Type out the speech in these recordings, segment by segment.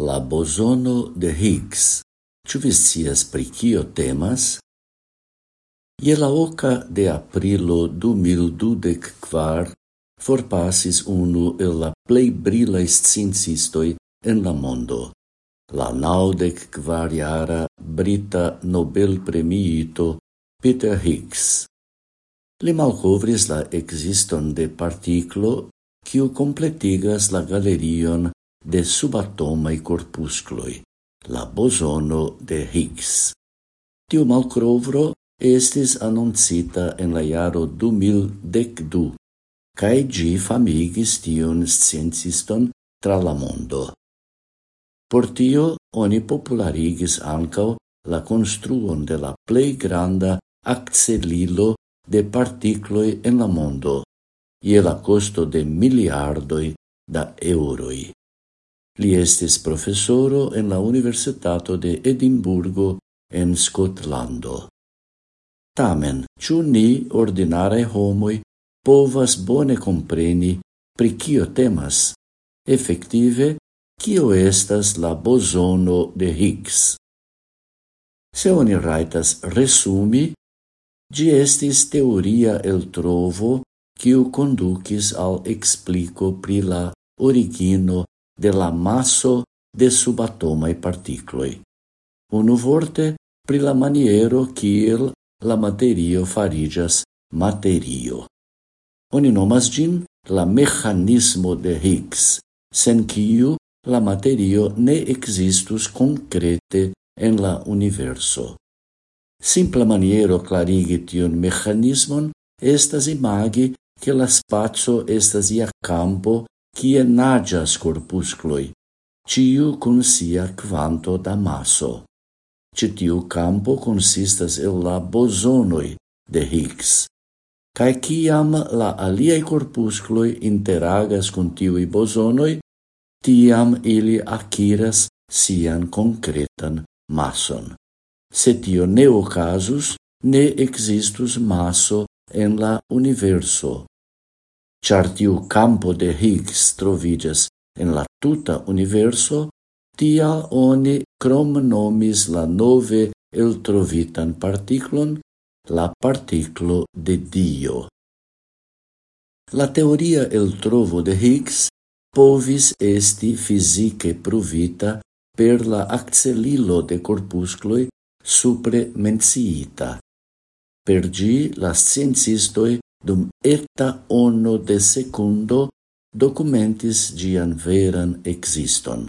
La bosono de Higgs. Ĉu vi scias pri kio temas? Je la oka de aprilo du mil dudek kvar forpasis unu el la plei brilae sciencistoj en la mondo. La naudec quariara brita Nobel premiito Peter Higgs. Li malcovris la existon de particlo kiu completigas la galerion de subatomai corpuscloi, la bosono de Higgs. Tiu malcrovro estis annoncita en la iaro 2012, cae gi famigis tion scienciston tra la mondo. Por tio oni popularigis ancao la construon de la plei granda accelilo de particloi en la mondo, ie la costo de miliardoi da euroi. Li estis professoro en la Universitato de Edimburgo en Scotlando. Tamen, ĉu ni ordinare homoi, povas bone compreni pri cio temas? effective, cio estas la bosono de Higgs? Se oni raitas resumi, gi estis teoria el trovo kiu conducis al explico pri la origino de la masso de subatomae particloi. Unu vorte pri la maniero kiel la materio farigas materio. Oni nomas gin la mechanismo de Higgs, sen kiu la materio ne existus concrete en la universo. Simpla maniero clarigi tion mechanismon estas imagi che la spazio estas ia campo kie nagias corpuscloi, ciu con sia quanto da masso. Citiu campo consistas el la bosonoi de Higgs, cae ciam la aliei corpuscloi interagas con tiui bosonoi, tiam ili aciras sian concretan masson. Se tio ne ocasus, ne existus masso en la universo. Char tiu campo de Higgs trovigas en la tuta universo, tia oni crom nomis la nove el trovitan particlon la particlo de Dio. La teoria el trovo de Higgs povis esti fisice pruvita per la accelilo de corpuscloi supre menciita. Per gi la sciencistoi dum eta ono de secundo documentis gian veran existon.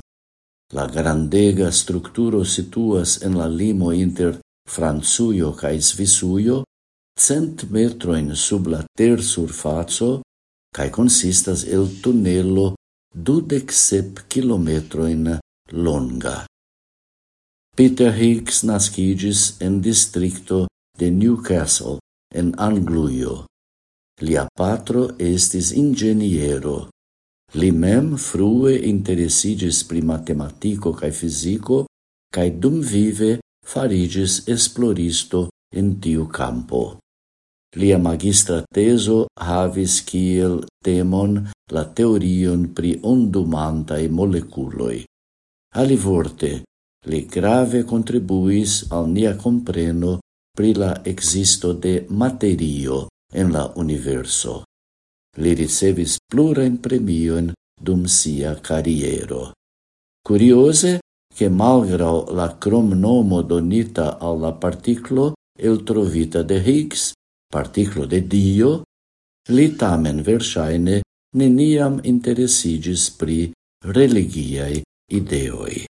La grandega structuro situas en la limo inter Franzuio cae Svisuio, cent metroin sub la ter surfaco, cae consistas el tunello dudec sep kilometroin longa. Peter Higgs nascigis en districto de Newcastle, en Anglujo, Lia patro estis ingeniero. Li mem frue interesigis pri matematico cae fisico, cae dum vive farigis esploristo in tiu campo. Lia magistra teso havis kiel temon la teorion pri ondumantae moleculoi. Ali Alivorte, li grave contribuis al nia compreno pri la existo de materio en la universo. Li ricevis plurain premioin dum sia carriero. Curiose che malgrau la cromnomo donita alla particlo el trovita de Higgs, particlo de Dio, li tamen versaine neniam interesigis pri religiae ideoi.